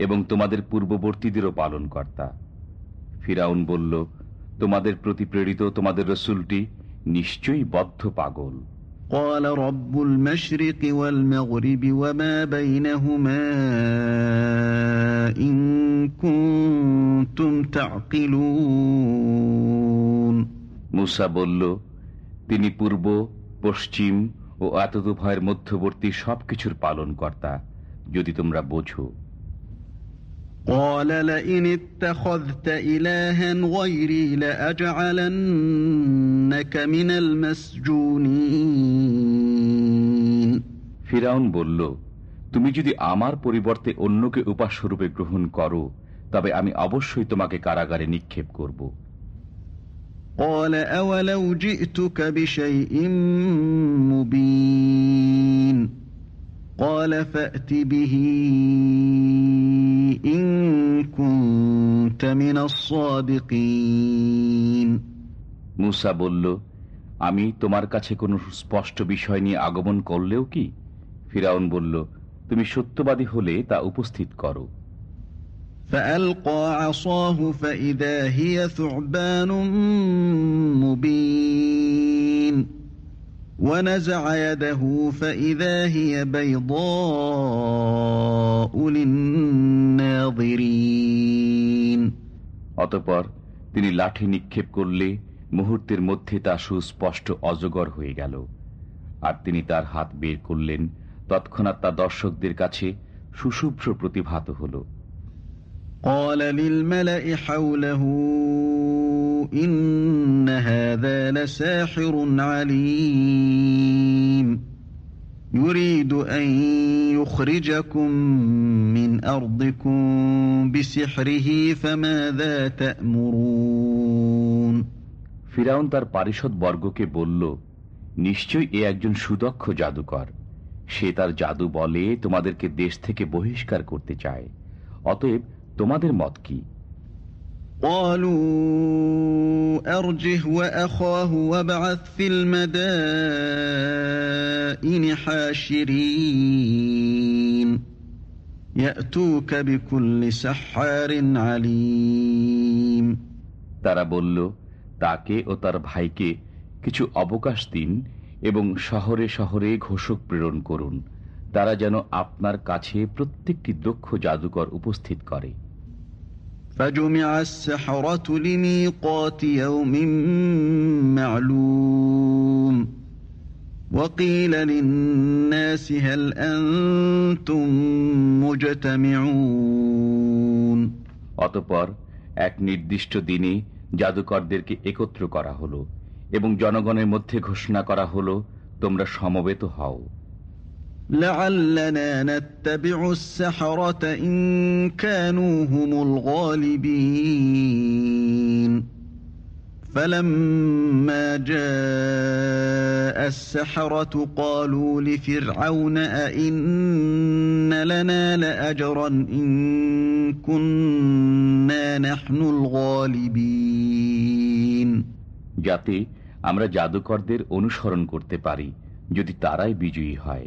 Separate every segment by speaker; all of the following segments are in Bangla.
Speaker 1: এবং তোমাদের পূর্ববর্তীদেরও পালন কর্তা ফিরাউন বলল তোমাদের প্রতি প্রেরিত তোমাদের রসুলটি নিশ্চয়ই বদ্ধ পাগল
Speaker 2: قال رب المشرق والمغرب وما بينهما إن كنتم تعقلون
Speaker 1: মুসা বলল তিনি পূর্ব পশ্চিম ও এতদুভয়ের মধ্যবর্তী সবকিছুর পালন কর্তা যদি তোমরা বোঝো
Speaker 2: قال لئن اتخذت إلها غيري لأجعلنك من المسجونين
Speaker 1: ফিরাউন বলল তুমি যদি আমার পরিবর্তে অন্যকে উপাস্যরূপে গ্রহণ করো তবে আমি অবশ্যই তোমাকে কারাগারে নিক্ষেপ করব
Speaker 2: قال أولو جئتك بشيء مبين قال فأت به إن كنت من الصادقين
Speaker 1: মুসা বলল আমি তোমার কাছে কোনো স্পষ্ট বিষয় নিয়ে আগমন করলেও কি ফিরাউন বলল তুমি সত্যবাদী হলে তা উপস্থিত করো
Speaker 2: فألقى عصاه فإذا هي ثعبان مبين ونزع يده فإذا هي بيضاء للناظرين
Speaker 1: অতপর তিনি লাঠি নিক্ষেপ করলে মুহূর্তের মধ্যে তা সুস্পষ্ট অজগর হয়ে গেল আর তিনি তার হাত বের করলেন তৎক্ষণাৎ তা দর্শকদের কাছে সুশুভ্র প্রতিভাত হল
Speaker 2: قال للملأ حوله إن هذا لساحر عليم يريد أن يخرجكم من أرضكم بسحره فماذا تأمرون
Speaker 1: ফিরাউন তার পারিষদ বর্গকে বলল নিশ্চয় এ একজন সুদক্ষ জাদুকর সে তার জাদু বলে তোমাদেরকে দেশ থেকে বহিষ্কার করতে চায় অতএব তোমাদের মত কি
Speaker 2: قالوا أرجه وأخاه وابعث في المدائن حاشرين يأتوك بكل سحار عليم
Speaker 1: তারা বলল তাকে ও তার ভাইকে কিছু অবকাশ দিন এবং শহরে শহরে ঘোষক প্রেরণ করুন তারা যেন আপনার কাছে প্রত্যেকটি দক্ষ জাদুকর উপস্থিত করে
Speaker 2: فجمع السحرة لميقات يوم معلوم وقيل للناس هل أنتم مجتمعون
Speaker 1: অতপর এক নির্দিষ্ট দিনে জাদুকরদেরকে একত্র করা হলো এবং জনগণের মধ্যে ঘোষণা করা হলো তোমরা সমবেত হও
Speaker 2: فلما جاء السحرة قالوا لفرعون أئن لنا لأجرا إن كنا نحن الغالبين
Speaker 1: যাতে আমরা জাদুকরদের অনুসরণ করতে পারি যদি তারাই বিজয়ী হয়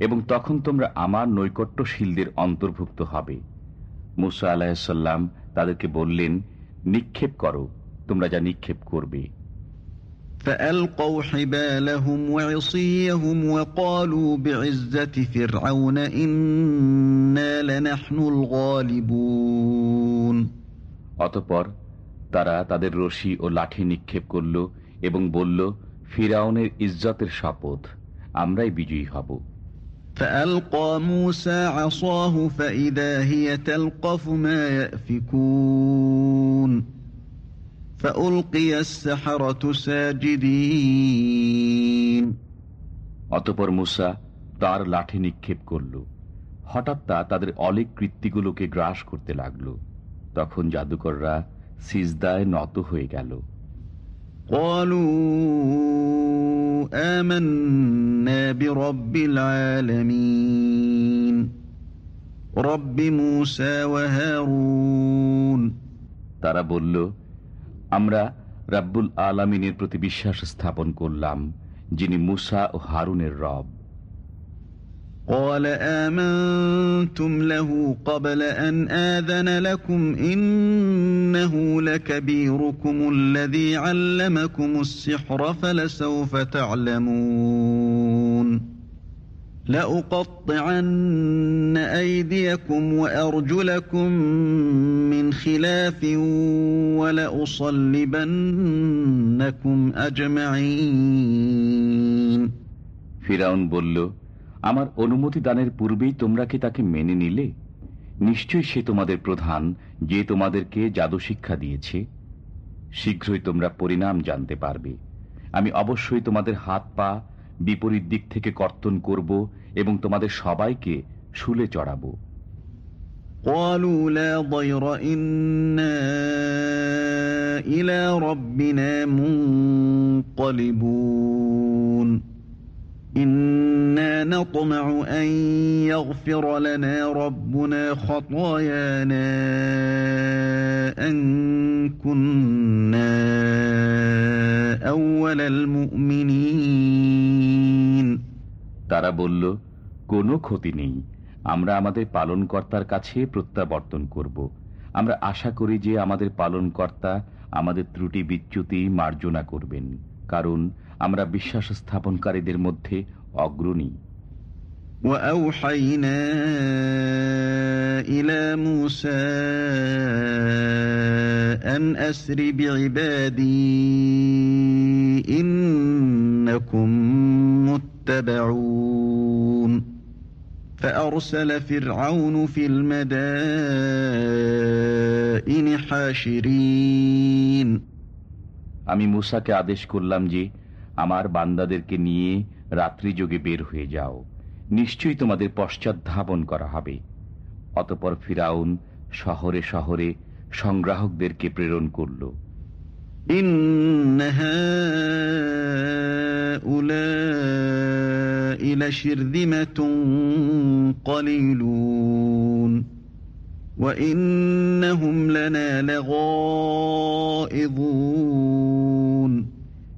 Speaker 1: এবং তখন তোমরা আমার নৈকট্যশীলদের অন্তর্ভুক্ত হবে মুসা আলাহিসাল্লাম তাদেরকে বললেন নিক্ষেপ করো তোমরা যা নিক্ষেপ করবে
Speaker 2: فألقوا حبالهم وعصيهم وقالوا بعزة فرعون إنا لنحن الغالبون
Speaker 1: অতপর তারা তাদের রশি ও লাঠি নিক্ষেপ করল এবং বলল ফিরাউনের ইজ্জতের শপথ আমরাই বিজয়ী হব
Speaker 2: فألقى موسى عصاه فإذا هي تلقف ما يأفكون فألقي السحرة ساجدين
Speaker 1: অতপর মুসা তার লাঠি নিক্ষেপ করল হঠাৎ তা তাদের অলিক কৃত্তিগুলোকে গ্রাস করতে লাগলো তখন জাদুকররা সিজদায় নত হয়ে গেল
Speaker 2: قالوا آمنا برب العالمين رب موسى وهارون
Speaker 1: তারা বলল আমরা রাব্বুল আলামিনের প্রতি বিশ্বাস স্থাপন করলাম যিনি মুসা ও হারুনের রব
Speaker 2: قال آمنتم له قبل أن آذن لكم إنه لكبيركم الذي علمكم السحر فلسوف تعلمون لأقطعن أيديكم وأرجلكم من خلاف ولأصلبنكم أجمعين
Speaker 1: فرعون بلو আমার অনুমতি দানের পূর্বেই তোমরা কি তাকে মেনে নিলে? নিশ্চয়ই সে তোমাদের প্রধান, যে তোমাদেরকে জাদু শিক্ষা দিয়েছে। শীঘ্রই তোমরা পরিণাম জানতে পারবে। আমি অবশ্যই তোমাদের হাত পা বিপরীত দিক থেকে কর্তন করব এবং তোমাদের সবাইকে শুলে চড়াব।
Speaker 2: ইলা রব্বিনা মুনকলিবুন إنا إلى ربنا منقلبون إنا نطمع أن يغفر لنا ربنا خطايانا أن كنا أول المؤمنين
Speaker 1: তারা বলল কোনো ক্ষতি নেই আমরা আমাদের পালনকর্তার কাছে প্রত্যাবর্তন করব আমরা আশা করি যে আমাদের পালনকর্তা আমাদের ত্রুটি বিচ্যুতি মার্জনা করবেন কারণ আমরা বিশ্বাস স্থাপনকারীদের মধ্যে অগ্রণী
Speaker 2: وأوحينا إلى موسى أن أسر بعبادي إنكم متبعون فأرسل فرعون في المدائن حاشرين
Speaker 1: আমি মুসাকে আদেশ করলাম যে আমার বান্দাদেরকে নিয়ে রাত্রিযোগে বের হয়ে যাও নিশ্চয়ই তোমাদের পশ্চাৎ ধাবন করা হবে অতপর ফিরাউন শহরে শহরে সংগ্রাহকদেরকে প্রেরণ করল
Speaker 2: إن هؤلاء لشرذمة قليلون وإنهم لنا لغائظون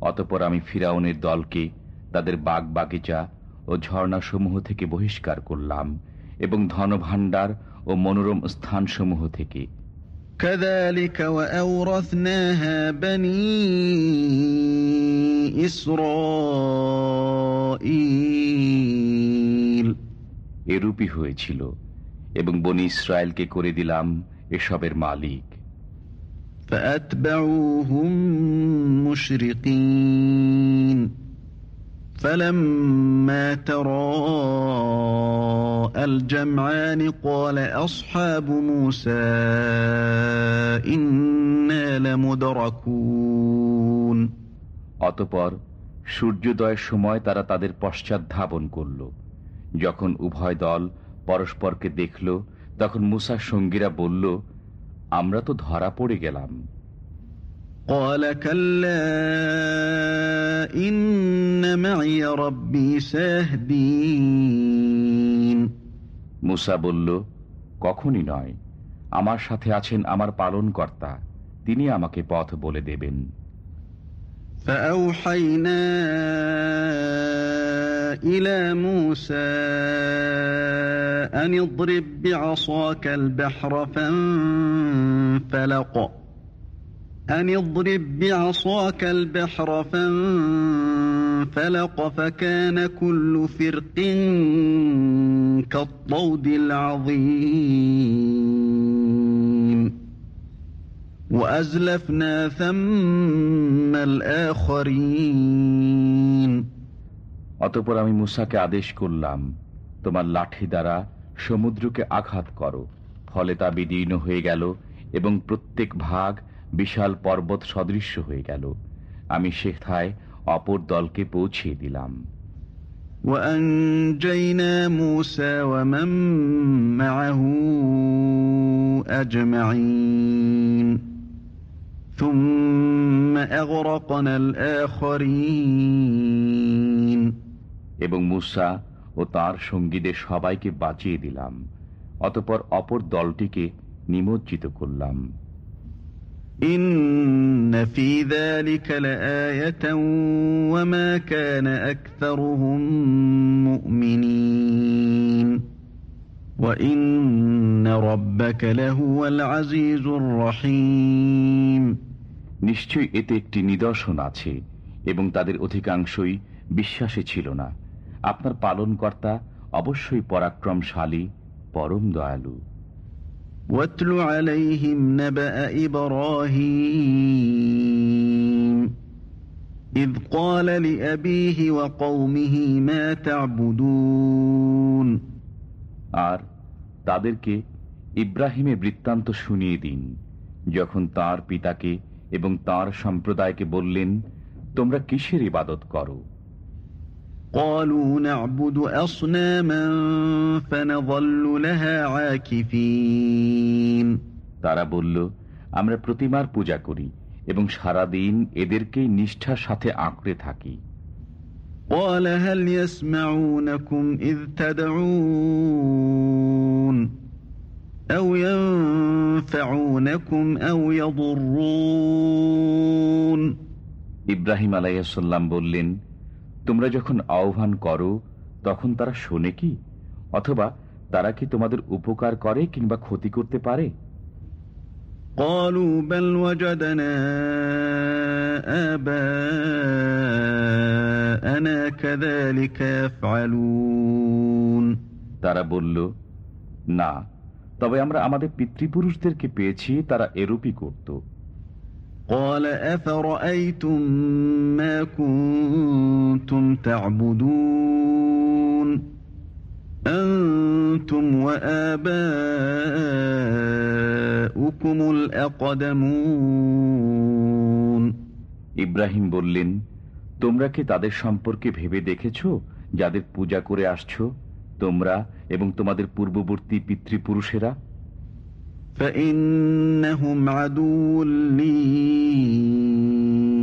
Speaker 1: অতপর আমি ফিরাউনের দলকে তাদের বাগ বাগিচা ও ঝর্ণাসমূহ থেকে বহিষ্কার করলাম এবং ধনভাণ্ডার ও মনোরম স্থানসমূহ থেকে। এরূপই হয়েছিল এবং বনি ইসরায়েলকে করে দিলাম এসবের মালিক।
Speaker 2: فأتبعوهم مشرقين فلما تراءى الجمعان قال أصحاب موسى إنا لمدركون
Speaker 1: অতপর সূর্যোদয়ের সময় তারা তাদের পশ্চাৎ ধাবন করল যখন উভয় দল পরস্পরকে দেখল তখন মুসার সঙ্গীরা বলল আমরা তো ধরা পড়ে গেলাম
Speaker 2: قال كلا إن معي ربي سيهدين
Speaker 1: মুসা বলল কখনই নয় আমার সাথে আছেন আমার পালনকর্তা তিনি আমাকে পথ বলে দেবেন
Speaker 2: فأوحينا إلى موسى أن اضرب بعصاك البحر فانفلق. أن اضرب بعصاك البحر فانفلق فكان كل فرق كالطود العظيم. وأزلفنا ثم الآخرين.
Speaker 1: অতপর আমি মুসাকে আদেশ করলাম তোমার লাঠি দ্বারা সমুদ্রকে আঘাত করো ফলে তা বিদীর্ণ হয়ে গেল এবং প্রত্যেক ভাগ বিশাল পর্বত সদৃশ্য হয়ে গেল আমি শেখায় অপর দলকে পৌঁছিয়ে দিলাম
Speaker 2: وأنجينا موسى ومن معه أجمعين ثم أغرقنا الآخرين
Speaker 1: এবং মুসা ও তার সঙ্গীদের সবাইকে বাঁচিয়ে দিলাম অতপর অপর দলটিকে নিমজ্জিত করলাম। নিশ্চয়ই এতে একটি নিদর্শন আছে এবং তাদের অধিকাংশই বিশ্বাসী ছিল না। আপনার পালনকর্তা অবশ্যই পরাক্রমশালী পরম দয়ালু
Speaker 2: واتل عليهم نبأ إبراهيم إذ قال لأبيه وقومه ما تعبدون
Speaker 1: আর তাদেরকে ইব্রাহিমের বৃত্তান্ত শুনিয়ে দিন যখন তার পিতাকে এবং তার সম্প্রদায়কে বললেন তোমরা কিসের ইবাদত করো
Speaker 2: قالوا نعبد أصناما فنظل لها عاكفين
Speaker 1: তারা বলল আমরা প্রতিমার পূজা করি এবং সারাদিন এদেরকেই নিষ্ঠার সাথে আঁকড়ে থাকি
Speaker 2: قال هل يسمعونكم إذ تدعون أو ينفعونكم أو يضرون
Speaker 1: ইব্রাহিম আলাইসাল্লাম বললেন তোমরা যখন আহ্বান করো তখন তারা শোনে কি অথবা তারা কি তোমাদের উপকার করে কিংবা ক্ষতি করতে পারে
Speaker 2: قالوا بل وجدنا آباءنا كذلك يفعلون
Speaker 1: তারা বলল না তবে আমরা আমাদের পিতৃপুরুষদেরকে পেয়েছি তারা এরূপই করত
Speaker 2: قال أفرأيتم ما كنتم تعبدون أنتم وآباؤكم الأقدمون
Speaker 1: ইব্রাহিম বললেন তোমরা কি তাদের সম্পর্কে ভেবে দেখেছ যাদের পূজা করে আসছো তোমরা এবং তোমাদের পূর্ববর্তী পিতৃপুরুষেরা
Speaker 2: فإنهم عدو لي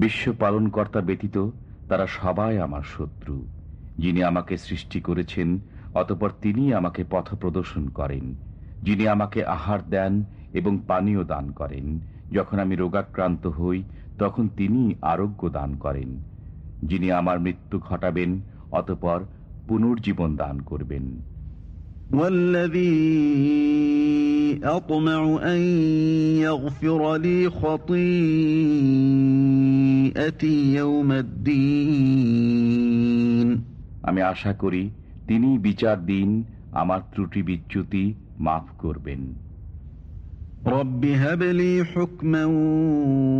Speaker 1: বিশ্ব পালনকর্তা ব্যতীত তারা সবাই আমার শত্রু, যিনি আমাকে সৃষ্টি করেছেন, অতপর তিনি আমাকে পথ প্রদর্শন করেন, যিনি আমাকে আহার দেন এবং পানীয় দান করেন। যখন আমি রোগাক্রান্ত হই, তখন তিনি আরোগ্য দান করেন, যিনি আমার মৃত্যু ঘটাবেন, অতপর পুনর্জীবন দান করবেন।
Speaker 2: والذي أطمع أن يغفر لي خطيئتي يوم الدين
Speaker 1: আমি আশা করি তিনি বিচার দিন আমার ত্রুটি বিচ্যুতি মাফ করবেন
Speaker 2: رب هب لي حكما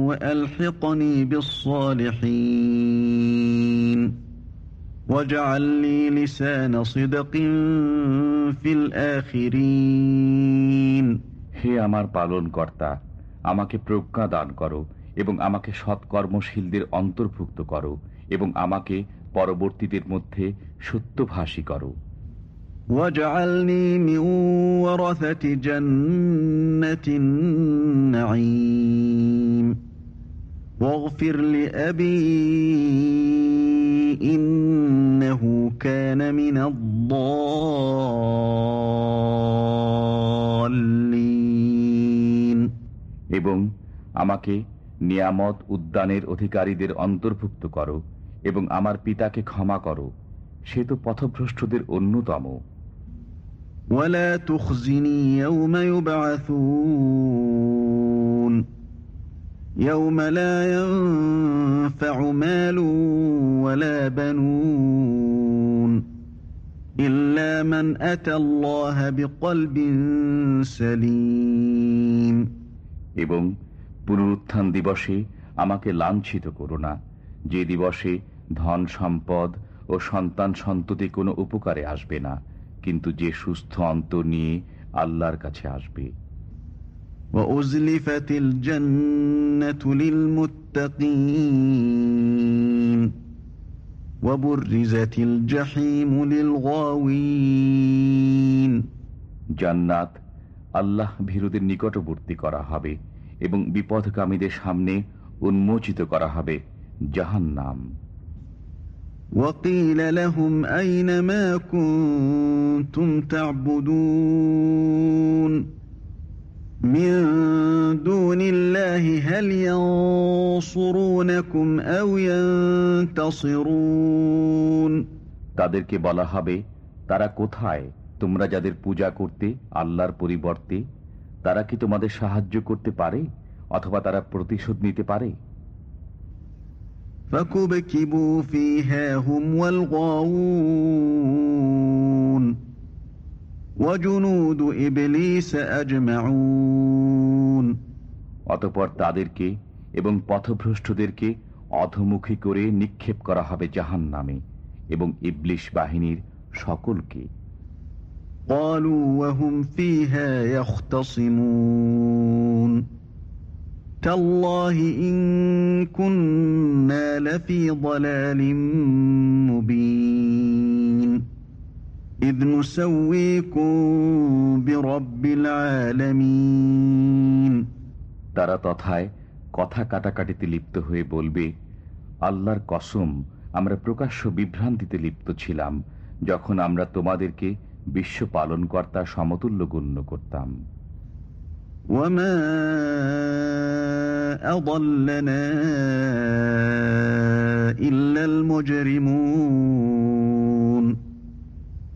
Speaker 2: وألحقني بالصالحين
Speaker 1: হে আমার পালন কর্তা আমাকে প্রজ্ঞা দান করো এবং আমাকে সৎকর্মশীলদের অন্তর্ভুক্ত করো এবং আমাকে পরবর্তীদের মধ্যে সত্যভাষী করো
Speaker 2: واجعلني من ورثة جنة النعيم واغفر لأبي إنه كان من الضالين
Speaker 1: এবং আমাকে নিয়ামত উদ্যানের অধিকারীদের অন্তর্ভুক্ত করো এবং আমার পিতাকে ক্ষমা করো সে তো পথভ্রষ্টদের অন্যতম
Speaker 2: ولا تخزني يوم يبعثون يوم لا ينفع مال ولا بنون إلا من أتى الله بقلب سليم
Speaker 1: এবং পুনরুত্থান দিবসে আমাকে লাঞ্ছিত করো না যে দিবসে ধন সম্পদ ও সন্তান সন্ততি কোনো উপকারে আসবে না কিন্তু যে সুস্থ অন্তর নিয়ে আল্লাহর কাছে আসবে
Speaker 2: وأزلفت الجنة للمتقين وبرزت الجحيم للغاوين
Speaker 1: জান্নাত আল্লাহ ভীরুদের নিকটবর্তী করা হবে এবং বিপদকামীদের সামনে উন্মোচিত করা হবে জাহান্নাম
Speaker 2: وقيل لهم أين ما كنتم تعبدون من دون الله هل ينصرونكم أو ينتصرون
Speaker 1: তাদেরকে বলা হবে তারা কোথায় তোমরা যাদের পূজা করতে আল্লাহর পরিবর্তে তারা কি তোমাদের সাহায্য করতে পারে অথবা তারা প্রতিশোধ নিতে পারে
Speaker 2: فكبكبوا فيها هم والغاوون وجنود إبليس أجمعون
Speaker 1: অতপর তাদেরকে এবং পথভ্রষ্টদেরকে অধমুখী করে নিক্ষেপ করা হবে জাহান নামে এবং ইবলিশ বাহিনীর সকলকে
Speaker 2: قالوا وهم فيها يختصمون تالله إن كنا لفي ضلال مبين
Speaker 1: তারা তথায় কথা কাটাকাটিতে লিপ্ত হয়ে বলবে আল্লাহর কসম আমরা প্রকাশ্য বিভ্রান্তিতে লিপ্ত ছিলাম যখন আমরা তোমাদেরকে বিশ্ব পালনকর্তা সমতুল্য গণ্য করতাম
Speaker 2: وما أضلنا إلا المجرمون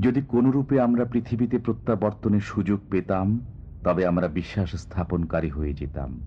Speaker 1: যদি কোনরূপে আমরা পৃথিবীতে প্রত্যাবর্তনের সুযোগ পেতাম তবে আমরা বিশ্বাস স্থাপনকারী হয়ে যেতাম।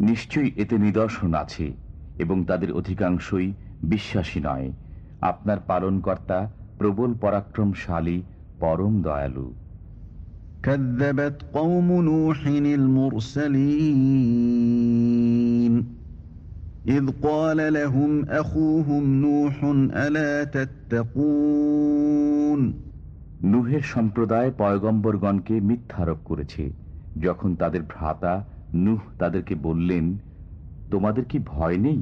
Speaker 1: নিশ্চয়ই এতে নিদর্শন আছে এবং তাদের অধিকাংশই বিশ্বাসী নয়। আপনার পালনকর্তা প্রবল পরাক্রমশালী পরম দয়ালু
Speaker 2: كذبت قوم نوح المرسلين إذ قال لهم أخوهم نوح ألا تتقون
Speaker 1: নুহের সম্প্রদায় পয়গম্বরগণকে মিথ্যারোপ করেছে যখন তাদের ভ্রাতা নুহ তাদেরকে বললেন তোমাদের কি ভয় নেই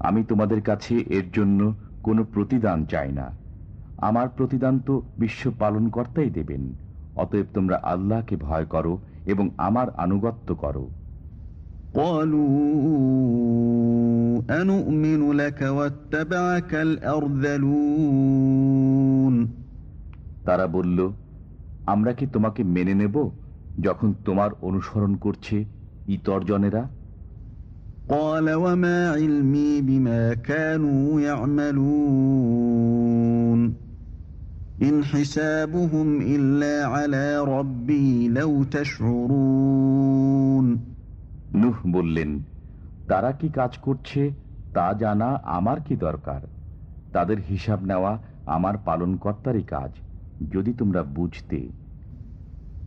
Speaker 1: আমি তোমাদের কাছে এর জন্য কোনো প্রতিদান চাই না। আমার প্রতিদান তো বিশ্ব পালন কর্তাই দেবেন। অতএব তোমরা আল্লাহকে ভয় করো এবং আমার আনুগত্য করো। তারা বলল আমরা কি তোমাকে মেনে নেব? যখন তোমার অনুসরণ করছে ইতর্জনেরা? নুহ বললেন তারা কি কাজ করছে তা জানা আমার কি দরকার? তাদের হিসাব নেওয়া আমার পালনকর্তারই কাজ। যদি তোমরা বুঝতে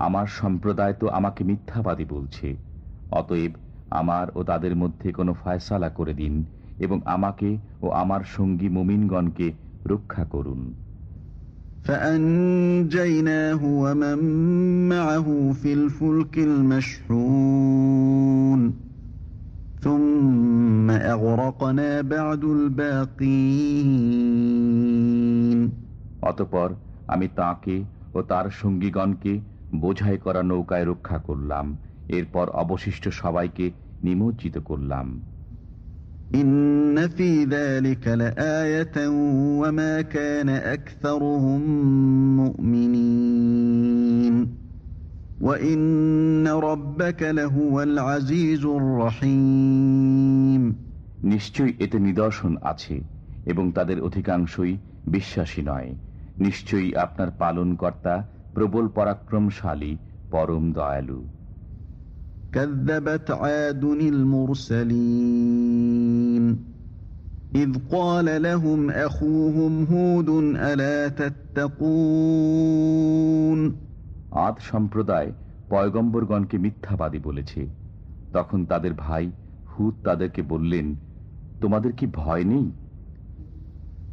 Speaker 1: আমার সম্প্রদায় তো আমাকে মিথ্যাবাদী বলছে। অতএব আমার ও তাদের মধ্যে কোনো ফয়সালা করে দিন এবং আমাকে ও আমার সঙ্গী মুমিনগণকে রক্ষা করুন। অতপর আমি তাকে ও তার সঙ্গীগণকে বোঝাই করা নৌকায় রক্ষা করলাম। এরপর অবশিষ্ট সবাইকে নিমজ্জিত করলাম। নিশ্চয়ই এতে নিদর্শন আছে এবং তাদের অধিকাংশই বিশ্বাসী নয়। নিশ্চয়ই আপনার পালনকর্তা প্রবল পরাক্রমশালী পরম দয়ালু
Speaker 2: كذبت عاد المرسلين إذ قال لهم أخوهم هود ألا تتقون
Speaker 1: আদ সম্প্রদায় পয়গম্বরগণকে মিথ্যাবাদী বলেছে তখন তাদের ভাই হুদ তাদেরকে বললেন তোমাদের কি ভয় নেই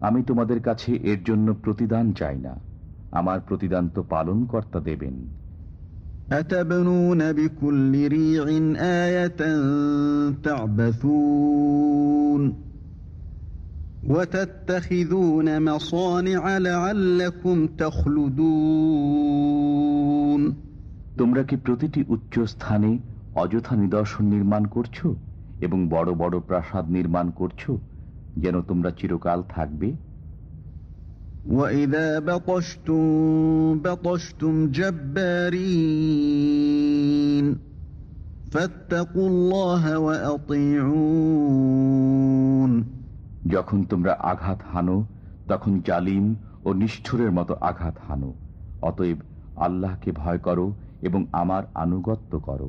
Speaker 1: আমি তোমাদের কাছে এর জন্য প্রতিদান চাই না আমার প্রতিদান তো পালন কর্তা দেবেন
Speaker 2: أتبنون بكل ريع آية تعبثون وتتخذون مصانع لعلكم تخلدون
Speaker 1: তোমরা কি প্রতিটি উচ্চ স্থানে অযথা নিদর্শন নির্মাণ করছো এবং বড় বড় প্রাসাদ নির্মাণ করছো যেন তোমরা চিরকাল থাকবে
Speaker 2: وإذا بطشتم بطشتم جبارين فاتقوا الله وأطيعون
Speaker 1: যখন তোমরা আঘাত হানো তখন জালিম ও নিষ্ঠুরের মতো আঘাত হানো অতএব আল্লাহকে ভয় করো এবং আমার আনুগত্য করো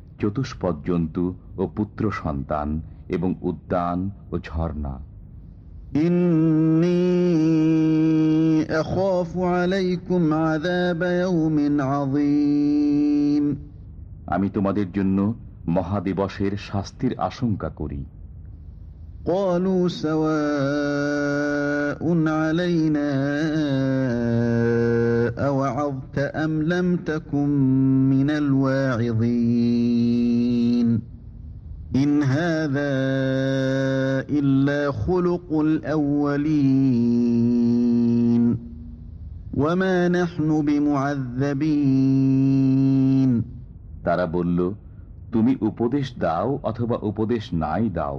Speaker 1: চতুষ্পদ জন্তু ও পুত্র সন্তান এবং উদ্যান ও ঝর্ণা। আমি তোমাদের জন্য মহাদিবসের শাস্তির আশঙ্কা করি।
Speaker 2: قالوا سواء علينا أوعظت أم لم تكن من الواعظين إن هذا إلا خلق الأولين وما نحن بمعذبين
Speaker 1: তারা বলল তুমি উপদেশ দাও অথবা উপদেশ নাই দাও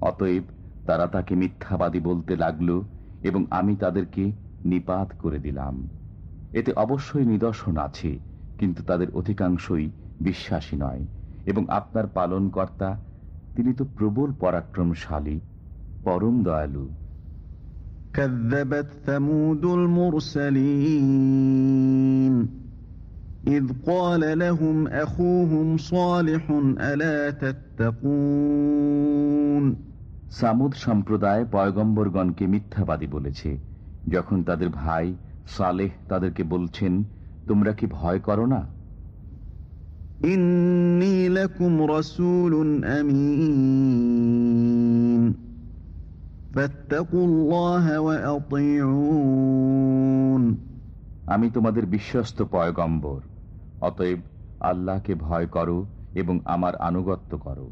Speaker 1: অতএব তারা তাকে মিথ্যাবাদী বলতে লাগলো এবং আমি তাদেরকে নিপাত করে দিলাম এতে অবশ্যই নিদর্শন আছে কিন্তু তাদের অধিকাংশই বিশ্বাসী নয় এবং আপনার পালন কর্তা তিনি তো প্রবল পরাক্রমশালী পরম দয়ালু
Speaker 2: كذبت ثمود المرسلين إذ قال لهم أخوهم صالح ألا تتقون
Speaker 1: সামুদ সম্প্রদায় পয়গম্বরগণকে মিথ্যাবাদী বলেছে। যখন তাদের ভাই সালেহ তাদেরকে বলছেন তোমরা কি ভয় করো না? আমি তোমাদের বিশ্বস্ত পয়গম্বর। অতএব আল্লাহকে ভয় করো এবং আমার আনুগত্য করো।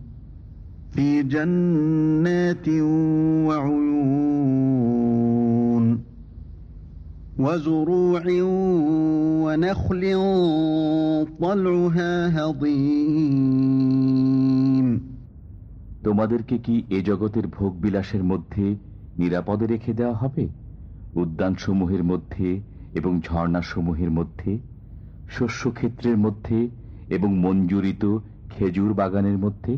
Speaker 2: وزروع ونخل طلعها هضيم
Speaker 1: তোমাদেরকে কি এ জগতের ভোগ বিলাসের মধ্যে নিরাপদে রেখে দেওয়া হবে উদ্যানসমূহের মধ্যে এবং ঝর্ণাসমূহের মধ্যে শস্যক্ষেত্রের মধ্যে এবং মঞ্জুরিত খেজুর বাগানের মধ্যে